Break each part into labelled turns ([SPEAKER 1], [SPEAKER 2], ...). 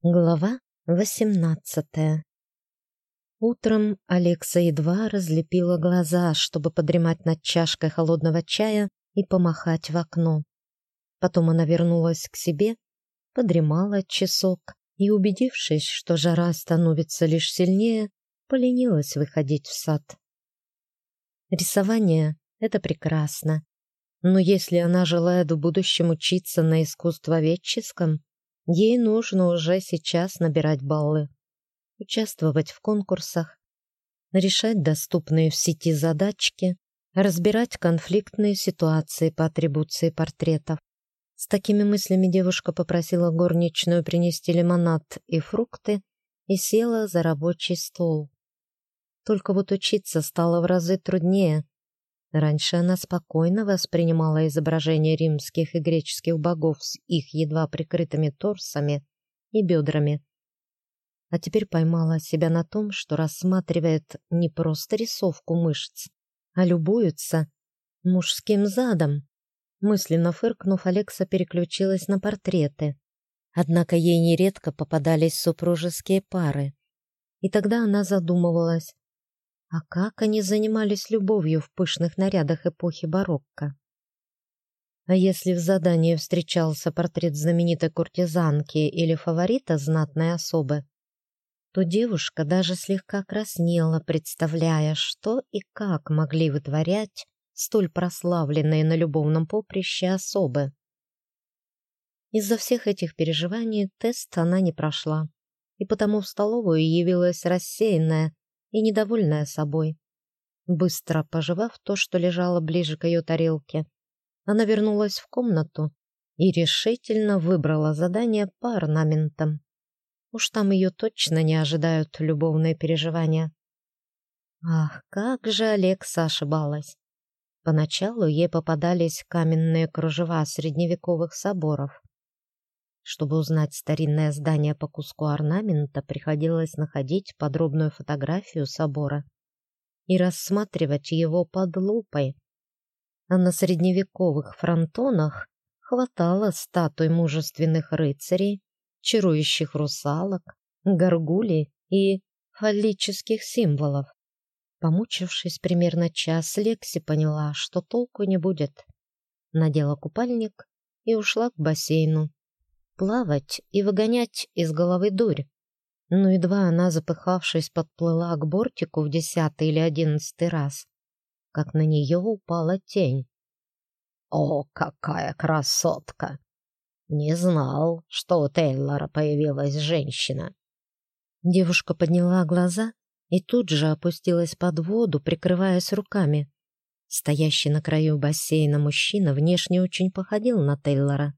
[SPEAKER 1] Глава восемнадцатая Утром Алекса едва разлепила глаза, чтобы подремать над чашкой холодного чая и помахать в окно. Потом она вернулась к себе, подремала часок и, убедившись, что жара становится лишь сильнее, поленилась выходить в сад. Рисование — это прекрасно, но если она желает в будущем учиться на искусствоведческом, Ей нужно уже сейчас набирать баллы, участвовать в конкурсах, решать доступные в сети задачки, разбирать конфликтные ситуации по атрибуции портретов. С такими мыслями девушка попросила горничную принести лимонад и фрукты и села за рабочий стол. Только вот учиться стало в разы труднее, Раньше она спокойно воспринимала изображения римских и греческих богов с их едва прикрытыми торсами и бедрами. А теперь поймала себя на том, что рассматривает не просто рисовку мышц, а любуется мужским задом. Мысленно фыркнув, Алекса переключилась на портреты. Однако ей нередко попадались супружеские пары. И тогда она задумывалась, а как они занимались любовью в пышных нарядах эпохи барокко? А если в задании встречался портрет знаменитой куртизанки или фаворита знатной особы, то девушка даже слегка краснела, представляя, что и как могли вытворять столь прославленные на любовном поприще особы. Из-за всех этих переживаний тест она не прошла, и потому в столовую явилась рассеянная, и недовольная собой. Быстро пожевав то, что лежало ближе к ее тарелке, она вернулась в комнату и решительно выбрала задание по орнаментам. Уж там ее точно не ожидают любовные переживания. Ах, как же Алекса ошибалась. Поначалу ей попадались каменные кружева средневековых соборов. Чтобы узнать старинное здание по куску орнамента, приходилось находить подробную фотографию собора и рассматривать его под лупой. А на средневековых фронтонах хватало статуй мужественных рыцарей, чарующих русалок, горгулей и фаллических символов. Помучившись примерно час, Лекси поняла, что толку не будет. Надела купальник и ушла к бассейну плавать и выгонять из головы дурь. Но едва она, запыхавшись, подплыла к бортику в десятый или одиннадцатый раз, как на нее упала тень. «О, какая красотка! Не знал, что у Тейлора появилась женщина!» Девушка подняла глаза и тут же опустилась под воду, прикрываясь руками. Стоящий на краю бассейна мужчина внешне очень походил на Тейлора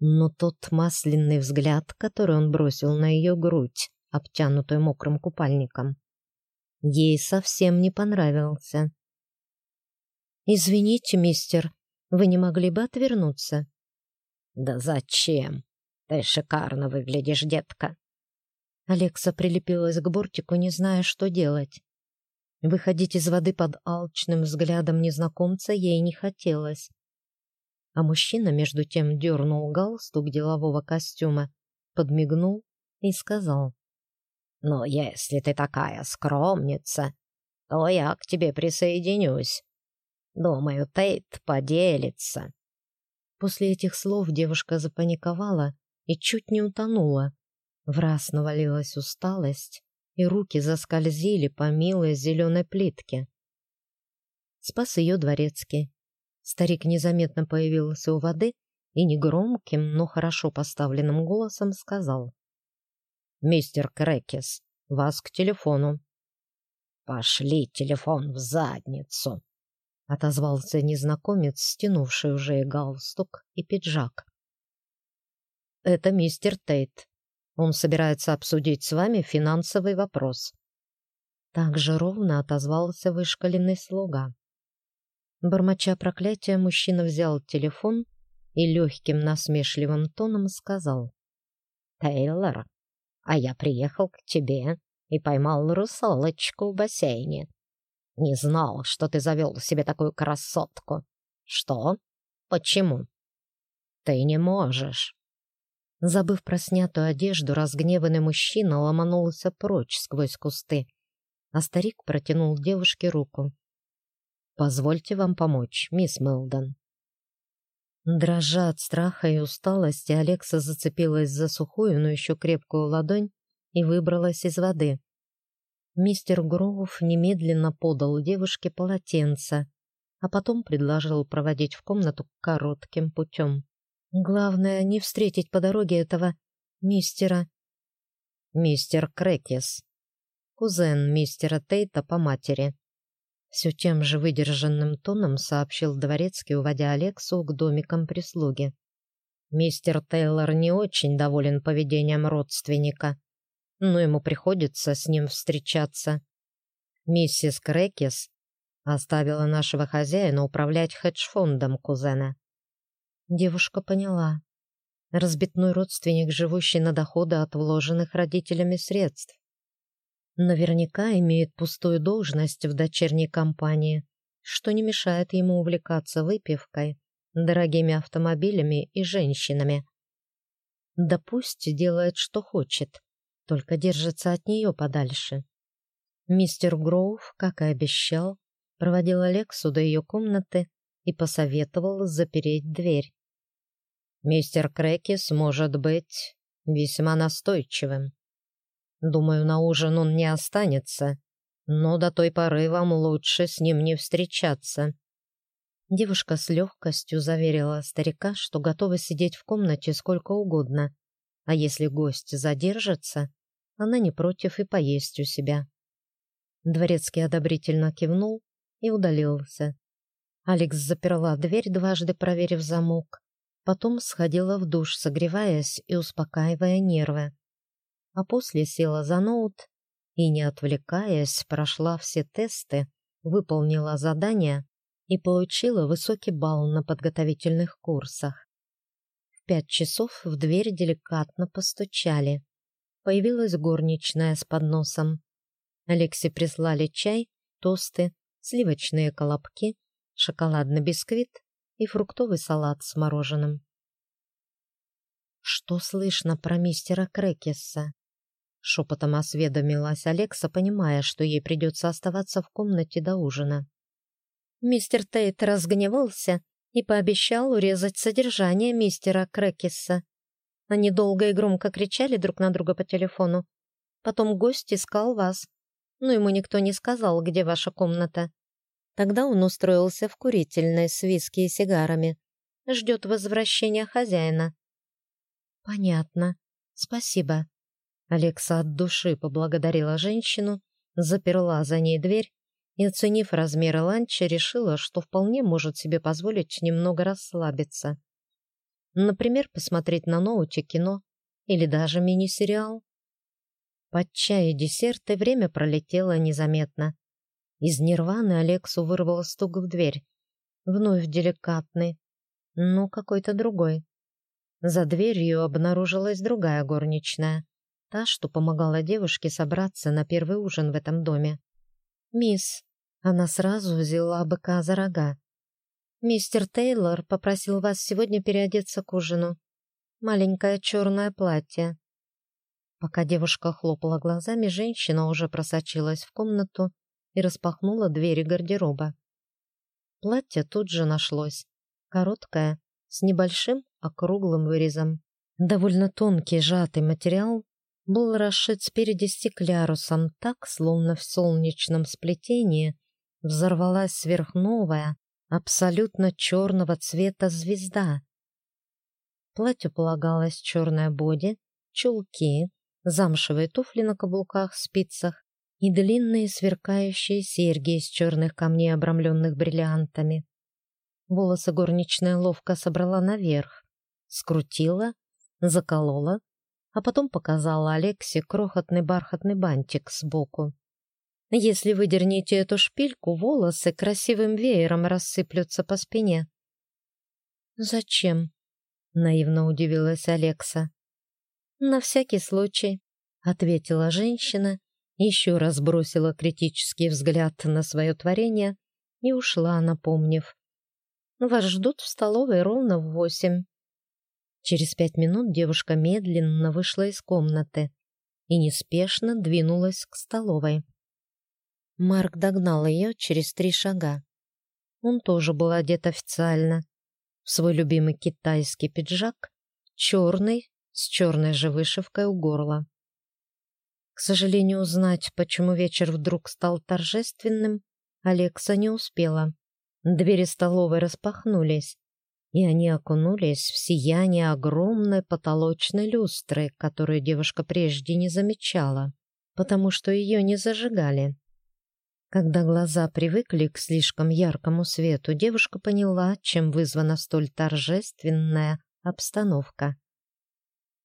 [SPEAKER 1] но тот масляный взгляд, который он бросил на ее грудь, обтянутую мокрым купальником, ей совсем не понравился. «Извините, мистер, вы не могли бы отвернуться?» «Да зачем? Ты шикарно выглядишь, детка!» Алекса прилепилась к бортику, не зная, что делать. Выходить из воды под алчным взглядом незнакомца ей не хотелось а мужчина между тем дернул галстук делового костюма, подмигнул и сказал. «Ну, если ты такая скромница, то я к тебе присоединюсь. Думаю, Тейт поделится». После этих слов девушка запаниковала и чуть не утонула. В раз навалилась усталость, и руки заскользили по милой зеленой плитке. Спас ее дворецкий, Старик незаметно появился у воды и негромким, но хорошо поставленным голосом сказал. «Мистер Крекис, вас к телефону». «Пошли телефон в задницу», — отозвался незнакомец, стянувший уже и галстук, и пиджак. «Это мистер Тейт. Он собирается обсудить с вами финансовый вопрос». Так же ровно отозвался вышкаленный слуга. Бормоча проклятия, мужчина взял телефон и легким насмешливым тоном сказал. «Тейлор, а я приехал к тебе и поймал русалочку в бассейне. Не знал, что ты завел себе такую красотку. Что? Почему? Ты не можешь. Забыв про снятую одежду, разгневанный мужчина ломанулся прочь сквозь кусты, а старик протянул девушке руку. «Позвольте вам помочь, мисс Мелдон». Дрожа от страха и усталости, Алекса зацепилась за сухую, но еще крепкую ладонь и выбралась из воды. Мистер Гроув немедленно подал девушке полотенце, а потом предложил проводить в комнату коротким путем. Главное, не встретить по дороге этого мистера... Мистер Крекис, кузен мистера Тейта по матери. Все тем же выдержанным тоном сообщил дворецкий, уводя Алексу к домикам прислуги. Мистер Тейлор не очень доволен поведением родственника, но ему приходится с ним встречаться. Миссис Крекис оставила нашего хозяина управлять хедж-фондом кузена. Девушка поняла. Разбитной родственник, живущий на доходы от вложенных родителями средств. Наверняка имеет пустую должность в дочерней компании, что не мешает ему увлекаться выпивкой, дорогими автомобилями и женщинами. Да пусть делает, что хочет, только держится от нее подальше. Мистер Гроув, как и обещал, проводил Алексу до ее комнаты и посоветовал запереть дверь. Мистер Крекис может быть весьма настойчивым. Думаю, на ужин он не останется, но до той поры вам лучше с ним не встречаться». Девушка с легкостью заверила старика, что готова сидеть в комнате сколько угодно, а если гость задержится, она не против и поесть у себя. Дворецкий одобрительно кивнул и удалился. Алекс заперла дверь, дважды проверив замок, Потом сходила в душ, согреваясь и успокаивая нервы. А после села за ноут и, не отвлекаясь, прошла все тесты, выполнила задания и получила высокий балл на подготовительных курсах. В пять часов в дверь деликатно постучали. Появилась горничная с подносом. Алексе прислали чай, тосты, сливочные колобки, шоколадный бисквит и фруктовый салат с мороженым. «Что слышно про мистера Крекеса?» Шепотом осведомилась Алекса, понимая, что ей придется оставаться в комнате до ужина. Мистер Тейт разгневался и пообещал урезать содержание мистера Крекеса. Они долго и громко кричали друг на друга по телефону. Потом гость искал вас, но ему никто не сказал, где ваша комната. Тогда он устроился в курительной с виски и сигарами. Ждет возвращения хозяина. Понятно. Спасибо. Алекса от души поблагодарила женщину, заперла за ней дверь и, оценив размеры ланча, решила, что вполне может себе позволить немного расслабиться. Например, посмотреть на ноуте кино или даже мини-сериал. Под чай и десерт и время пролетело незаметно. Из нирваны Алексу вырвал стук в дверь. Вновь деликатный, но какой-то другой. За дверью обнаружилась другая горничная, та, что помогала девушке собраться на первый ужин в этом доме. «Мисс», она сразу взяла быка за рога. «Мистер Тейлор попросил вас сегодня переодеться к ужину. Маленькое черное платье». Пока девушка хлопала глазами, женщина уже просочилась в комнату и распахнула двери гардероба. Платье тут же нашлось. Короткое, с небольшим округлым вырезом. Довольно тонкий сжатый материал был расшит спереди стеклярусом так, словно в солнечном сплетении взорвалась сверхновая, абсолютно черного цвета звезда. Платью полагалось черное боди, чулки, замшевые туфли на каблуках-спицах и длинные сверкающие серьги из черных камней, обрамленных бриллиантами. Волосы горничная ловко собрала наверх, скрутила, заколола, а потом показала Алексе крохотный бархатный бантик сбоку. Если выдерните эту шпильку, волосы красивым веером рассыплются по спине. «Зачем?» — наивно удивилась Алекса. «На всякий случай», — ответила женщина еще раз бросила критический взгляд на свое творение и ушла, напомнив. «Вас ждут в столовой ровно в восемь». Через пять минут девушка медленно вышла из комнаты и неспешно двинулась к столовой. Марк догнал ее через три шага. Он тоже был одет официально. В свой любимый китайский пиджак, черный, с черной же вышивкой у горла. К сожалению, узнать, почему вечер вдруг стал торжественным, Алекса не успела. Двери столовой распахнулись, и они окунулись в сияние огромной потолочной люстры, которую девушка прежде не замечала, потому что ее не зажигали. Когда глаза привыкли к слишком яркому свету, девушка поняла, чем вызвана столь торжественная обстановка.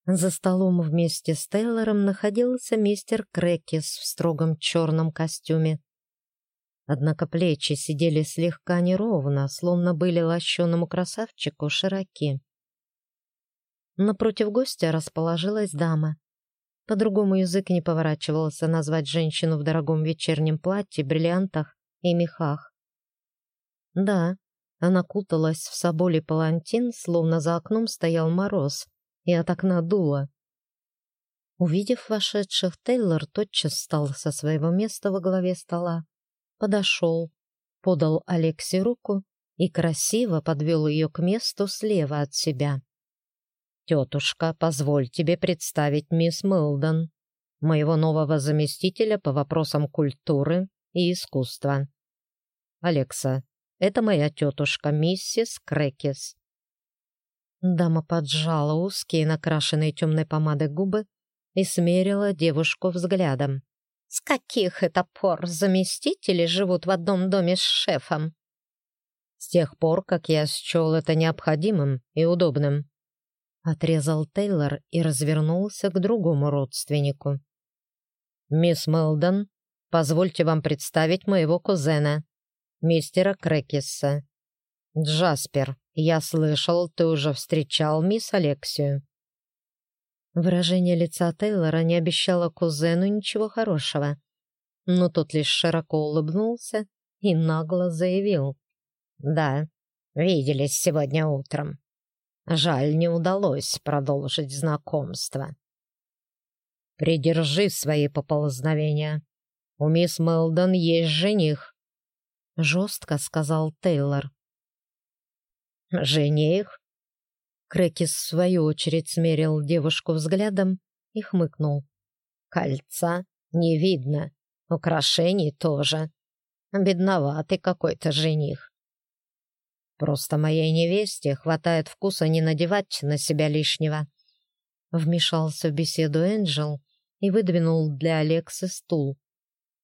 [SPEAKER 1] За столом вместе с Тейлором находился мистер Крекис в строгом черном костюме. Однако плечи сидели слегка неровно, словно были лощеному красавчику широки. Напротив гостя расположилась дама. По-другому язык не поворачивался назвать женщину в дорогом вечернем платье, бриллиантах и мехах. Да, она куталась в соболе палантин, словно за окном стоял мороз, и от окна дуло. Увидев вошедших, Тейлор тотчас встал со своего места во главе стола, подошел, подал Алексе руку и красиво подвел ее к месту слева от себя. «Тетушка, позволь тебе представить мисс Мэлдон, моего нового заместителя по вопросам культуры и искусства. Алекса, это моя тетушка, миссис Крекис. Дама поджала узкие, накрашенные темной помадой губы и смерила девушку взглядом. «С каких это пор заместители живут в одном доме с шефом?» «С тех пор, как я счел это необходимым и удобным», отрезал Тейлор и развернулся к другому родственнику. «Мисс Мелдон, позвольте вам представить моего кузена, мистера Крекиса. Джаспер, я слышал, ты уже встречал мисс Алексию». Выражение лица Тейлора не обещало кузену ничего хорошего, но тот лишь широко улыбнулся и нагло заявил. «Да, виделись сегодня утром. Жаль, не удалось продолжить знакомство». «Придержи свои поползновения. У мисс Мелдон есть жених», — жестко сказал Тейлор. «Жених?» Крекис в свою очередь смерил девушку взглядом и хмыкнул. «Кольца не видно, украшений тоже. Бедноватый какой-то жених. Просто моей невесте хватает вкуса не надевать на себя лишнего». Вмешался в беседу Энджел и выдвинул для Алексы стул.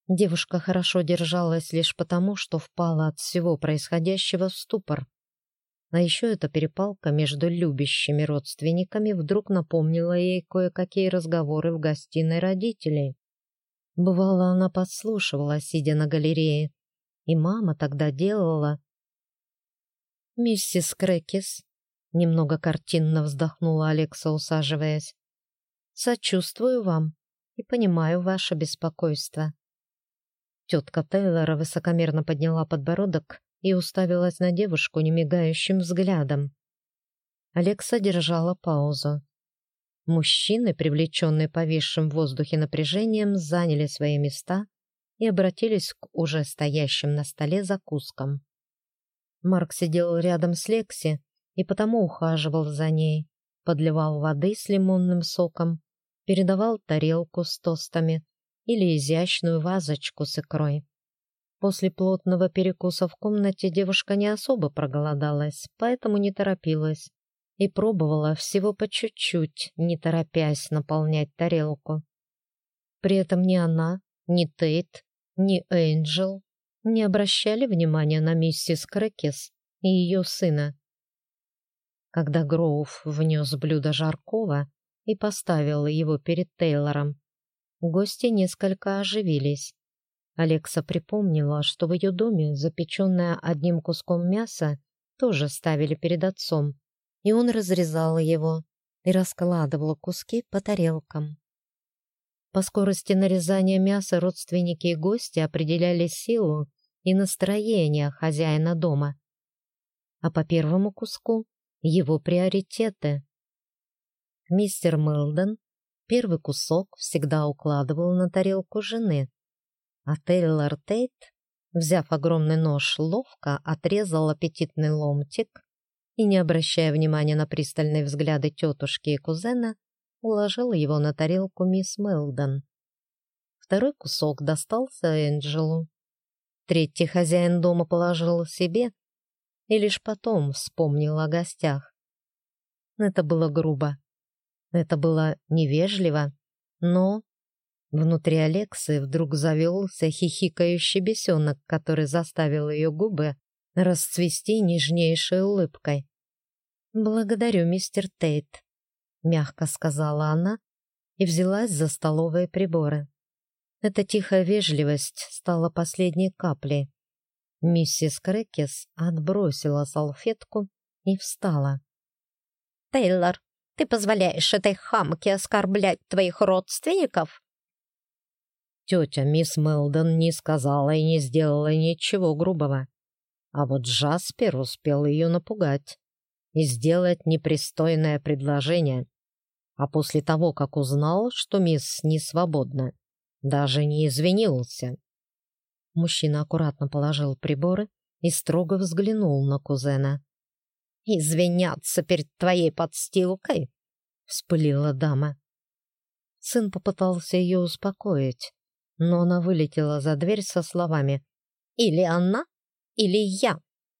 [SPEAKER 1] Девушка хорошо держалась лишь потому, что впала от всего происходящего в ступор. А еще эта перепалка между любящими родственниками вдруг напомнила ей кое-какие разговоры в гостиной родителей. Бывало, она подслушивала, сидя на галерее, и мама тогда делала. «Миссис Крекис», — немного картинно вздохнула Алекса, усаживаясь, — «сочувствую вам и понимаю ваше беспокойство». Тетка Тейлора высокомерно подняла подбородок и уставилась на девушку немигающим взглядом. Алекса держала паузу. Мужчины, привлеченные повисшим в воздухе напряжением, заняли свои места и обратились к уже стоящим на столе закускам. Марк сидел рядом с Лекси и потому ухаживал за ней, подливал воды с лимонным соком, передавал тарелку с тостами или изящную вазочку с икрой. После плотного перекуса в комнате девушка не особо проголодалась, поэтому не торопилась и пробовала всего по чуть-чуть, не торопясь наполнять тарелку. При этом ни она, ни Тейт, ни Энджел не обращали внимания на миссис Крэкис и ее сына. Когда Гроув внес блюдо жаркого и поставил его перед Тейлором, гости несколько оживились. Алекса припомнила, что в ее доме запеченное одним куском мяса тоже ставили перед отцом, и он разрезал его и раскладывал куски по тарелкам. По скорости нарезания мяса родственники и гости определяли силу и настроение хозяина дома, а по первому куску — его приоритеты. Мистер Мэлден первый кусок всегда укладывал на тарелку жены, а Тейлор Тейт, взяв огромный нож, ловко отрезал аппетитный ломтик и, не обращая внимания на пристальные взгляды тетушки и кузена, уложил его на тарелку мисс Мелдон. Второй кусок достался Энджелу. Третий хозяин дома положил себе и лишь потом вспомнил о гостях. Это было грубо. Это было невежливо, но внутри Алексы вдруг завелся хихикающий бесенок, который заставил ее губы расцвести нежнейшей улыбкой. «Благодарю, мистер Тейт», — мягко сказала она и взялась за столовые приборы. Эта тихая вежливость стала последней каплей. Миссис Крекис отбросила салфетку и встала.
[SPEAKER 2] «Тейлор, ты позволяешь этой хамке оскорблять твоих родственников?»
[SPEAKER 1] Тетя мисс Мелдон не сказала и не сделала ничего грубого. А вот Джаспер успел ее напугать и сделать непристойное предложение. А после того, как узнал, что мисс не свободна, даже не извинился. Мужчина аккуратно положил приборы и строго взглянул на кузена.
[SPEAKER 2] «Извиняться перед твоей подстилкой?» — вспылила дама.
[SPEAKER 1] Сын попытался ее успокоить, но она вылетела за дверь со словами
[SPEAKER 2] «Или она, или я».